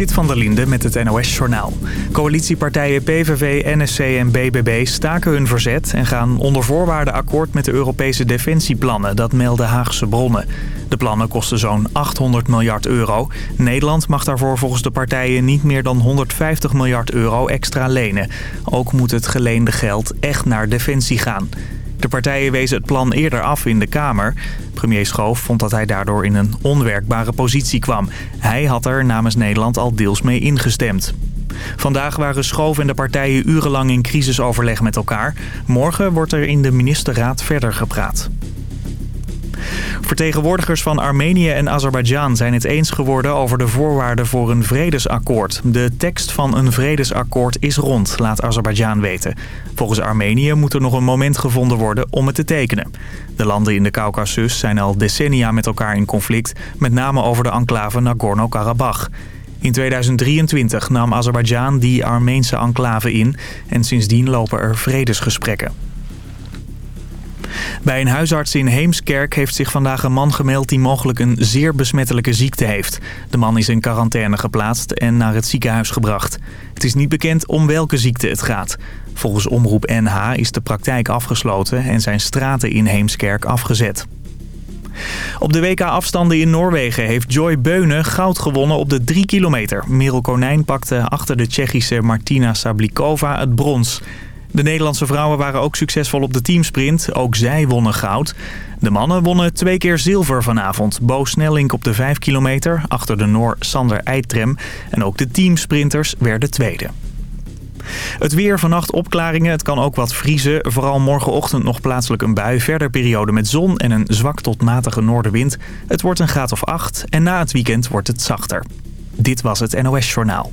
Zit van der Linde met het NOS-journaal. Coalitiepartijen PVV, NSC en BBB staken hun verzet... en gaan onder voorwaarden akkoord met de Europese defensieplannen. Dat melden Haagse bronnen. De plannen kosten zo'n 800 miljard euro. Nederland mag daarvoor volgens de partijen niet meer dan 150 miljard euro extra lenen. Ook moet het geleende geld echt naar defensie gaan. De partijen wezen het plan eerder af in de Kamer. Premier Schoof vond dat hij daardoor in een onwerkbare positie kwam. Hij had er namens Nederland al deels mee ingestemd. Vandaag waren Schoof en de partijen urenlang in crisisoverleg met elkaar. Morgen wordt er in de ministerraad verder gepraat. Vertegenwoordigers van Armenië en Azerbeidzjan zijn het eens geworden over de voorwaarden voor een vredesakkoord. De tekst van een vredesakkoord is rond, laat Azerbeidzjan weten. Volgens Armenië moet er nog een moment gevonden worden om het te tekenen. De landen in de Caucasus zijn al decennia met elkaar in conflict, met name over de enclave Nagorno-Karabakh. In 2023 nam Azerbeidzjan die Armeense enclave in en sindsdien lopen er vredesgesprekken. Bij een huisarts in Heemskerk heeft zich vandaag een man gemeld die mogelijk een zeer besmettelijke ziekte heeft. De man is in quarantaine geplaatst en naar het ziekenhuis gebracht. Het is niet bekend om welke ziekte het gaat. Volgens Omroep NH is de praktijk afgesloten en zijn straten in Heemskerk afgezet. Op de WK-afstanden in Noorwegen heeft Joy Beunen goud gewonnen op de 3 kilometer. Merel Konijn pakte achter de Tsjechische Martina Sablikova het brons. De Nederlandse vrouwen waren ook succesvol op de teamsprint. Ook zij wonnen goud. De mannen wonnen twee keer zilver vanavond. Bo Snellink op de 5 kilometer, achter de Noor Sander Eitrem. En ook de teamsprinters werden tweede. Het weer vannacht opklaringen. Het kan ook wat vriezen. Vooral morgenochtend nog plaatselijk een bui. Verder periode met zon en een zwak tot matige noordenwind. Het wordt een graad of 8 en na het weekend wordt het zachter. Dit was het NOS Journaal.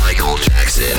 Michael Jackson.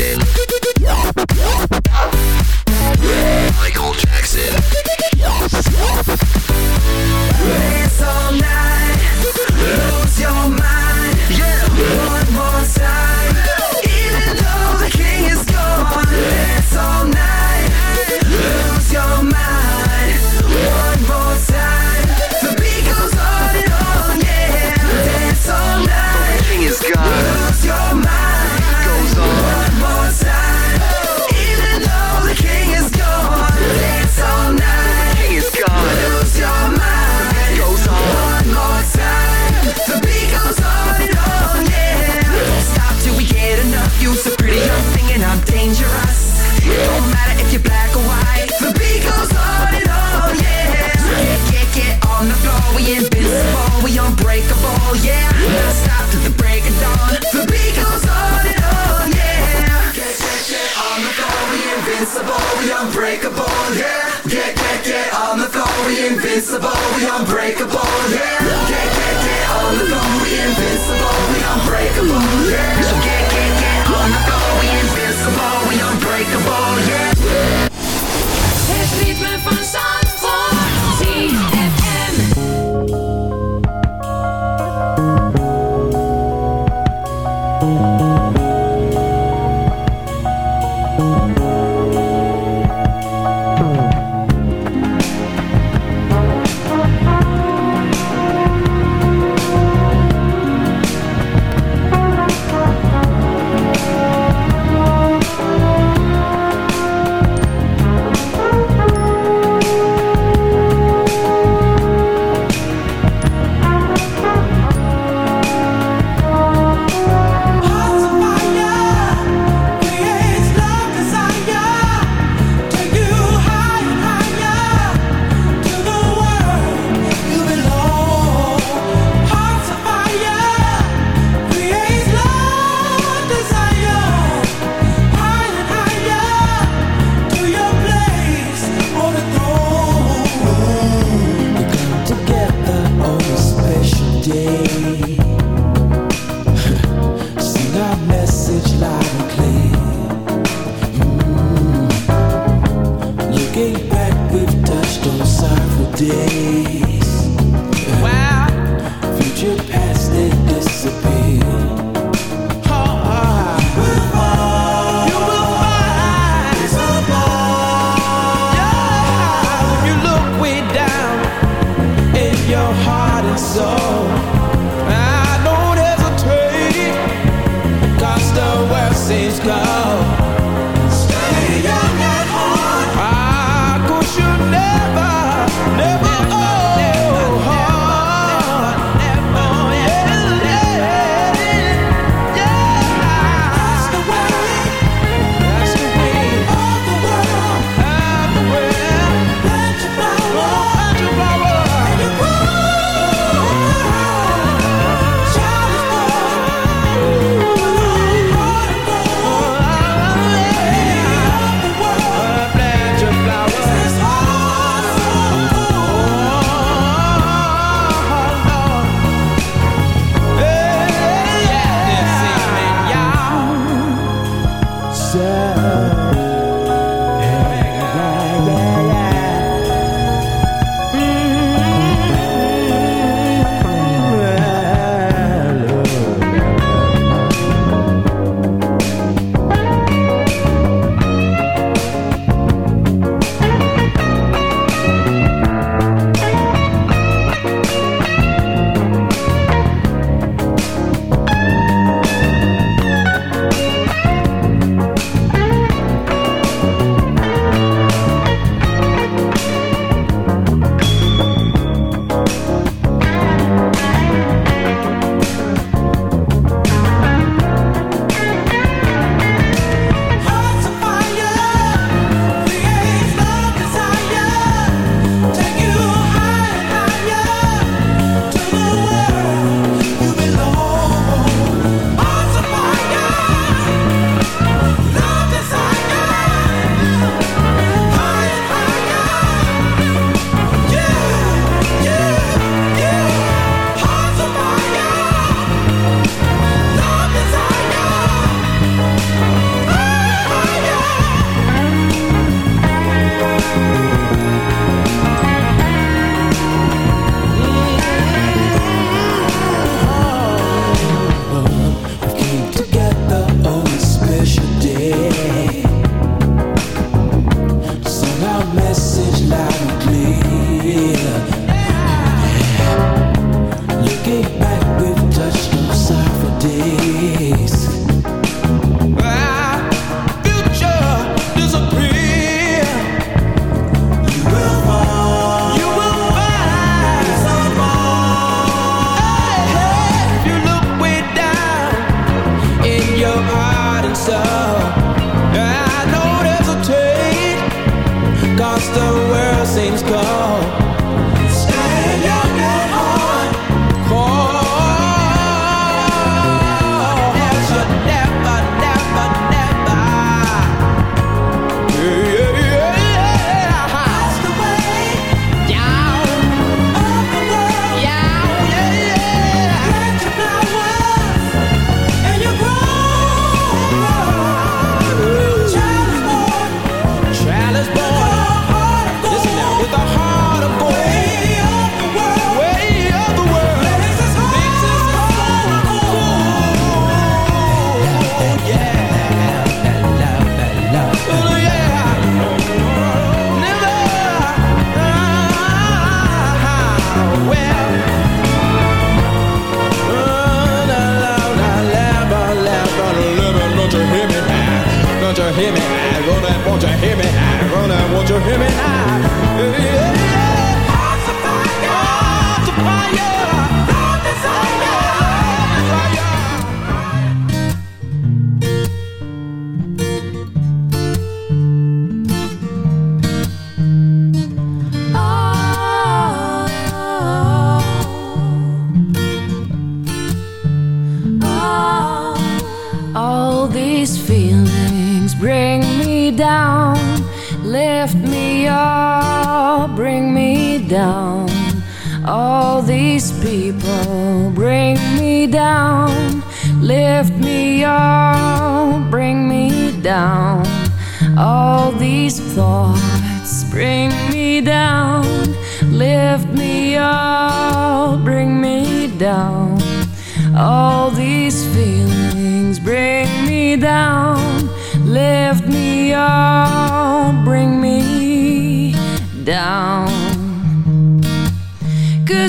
Jackson. Michael Jackson. Invincible, the unbreakable, yeah.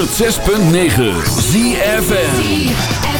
106.9 ZFN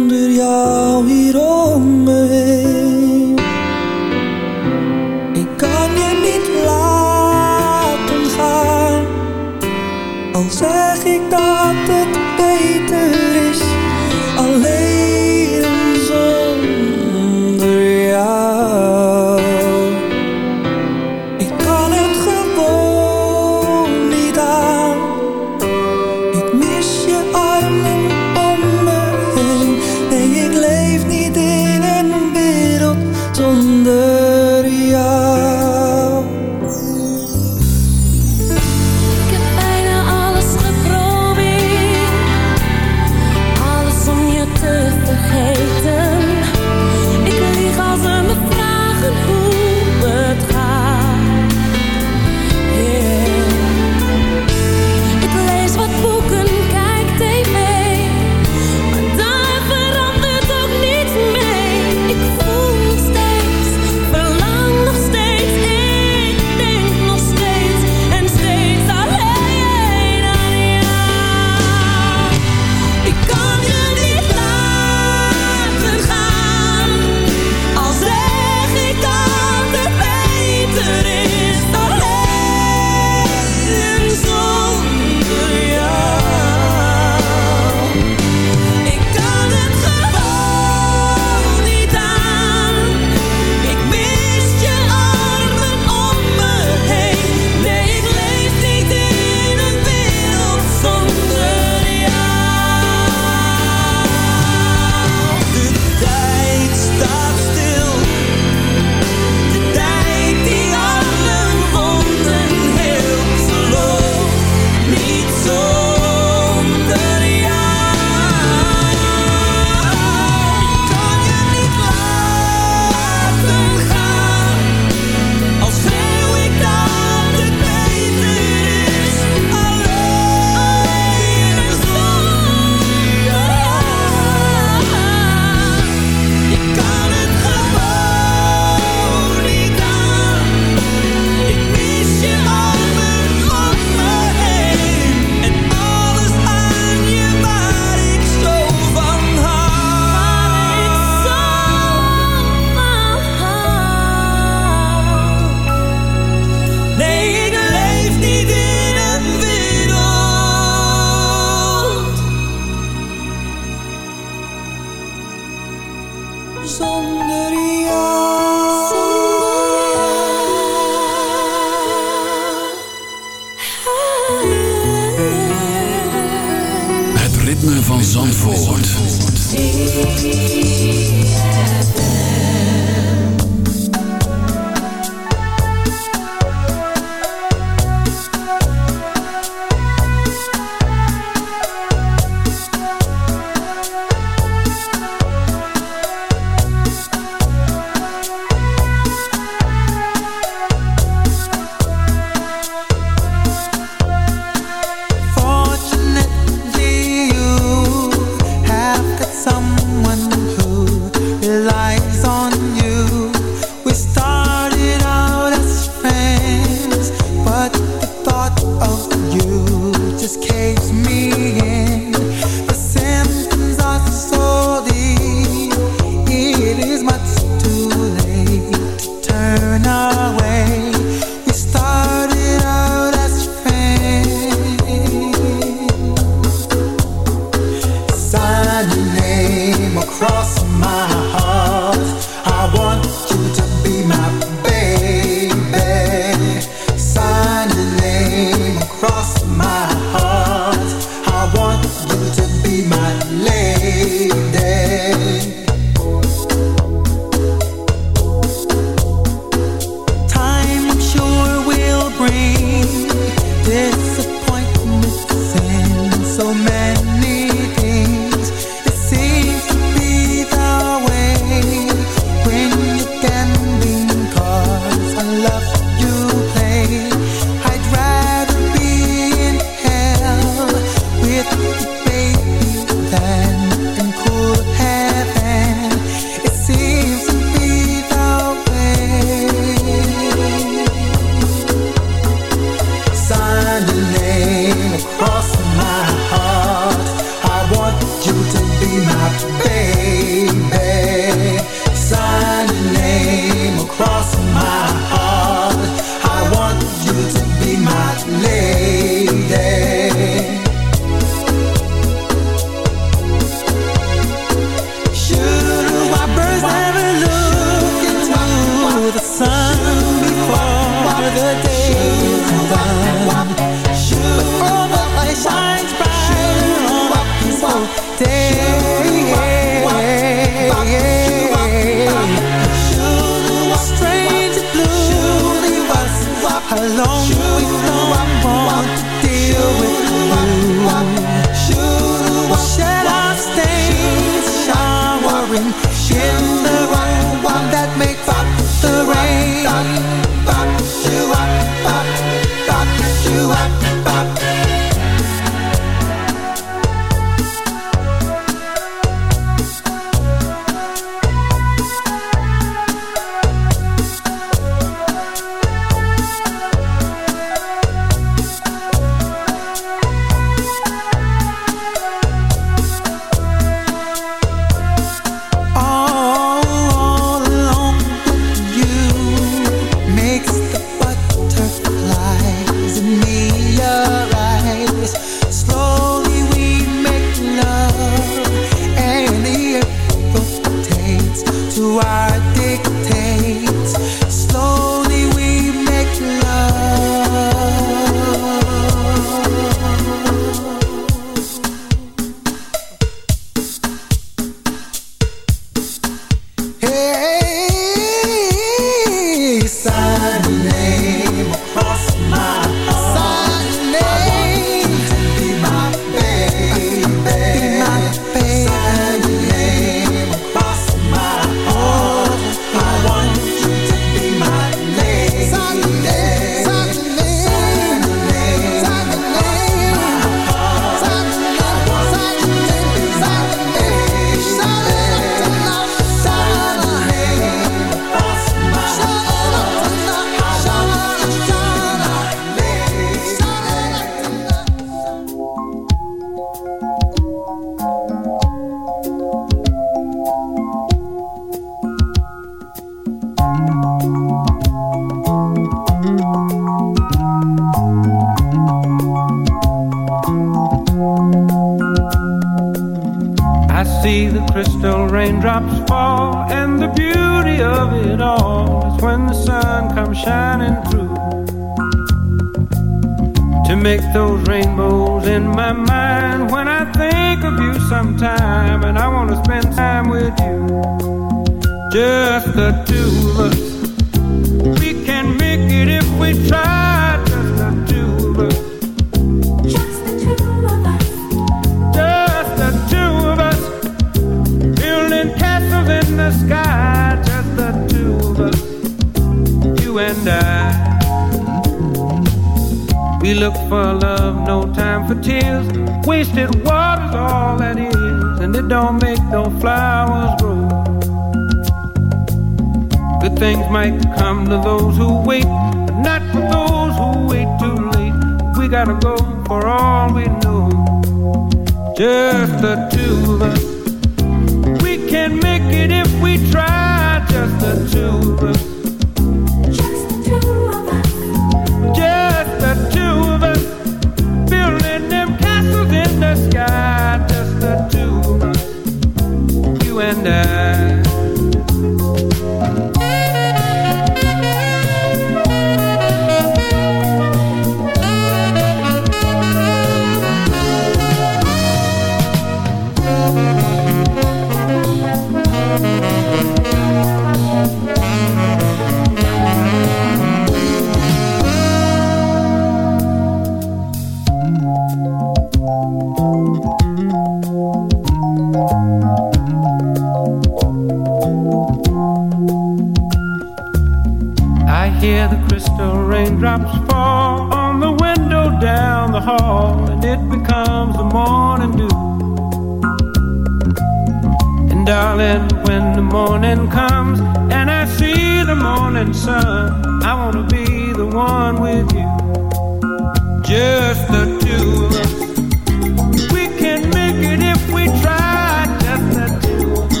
and I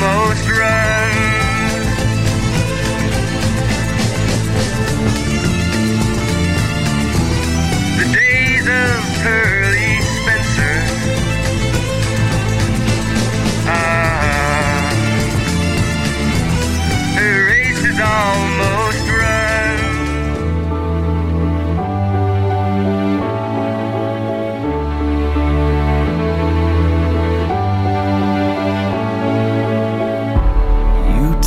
Is almost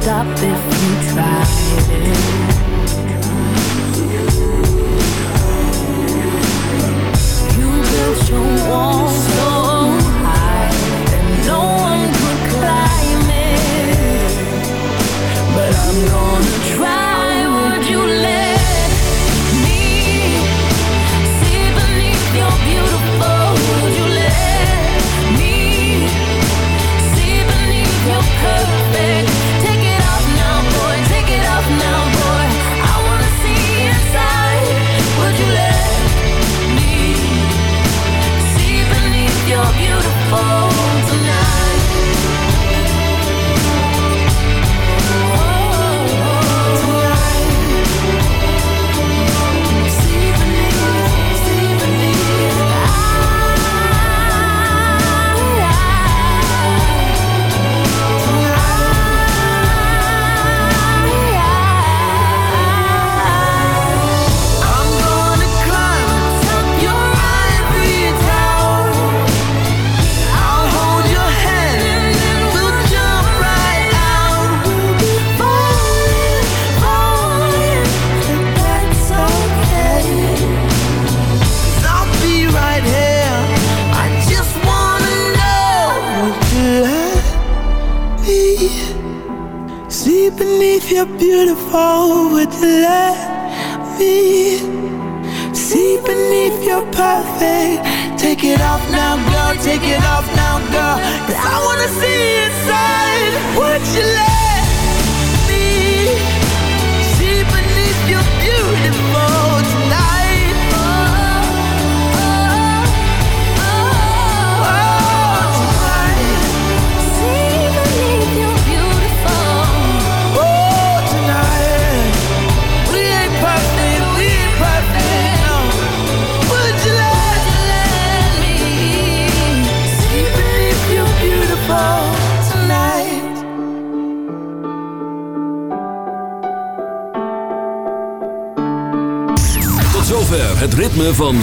Stop if you tried it. You built your wall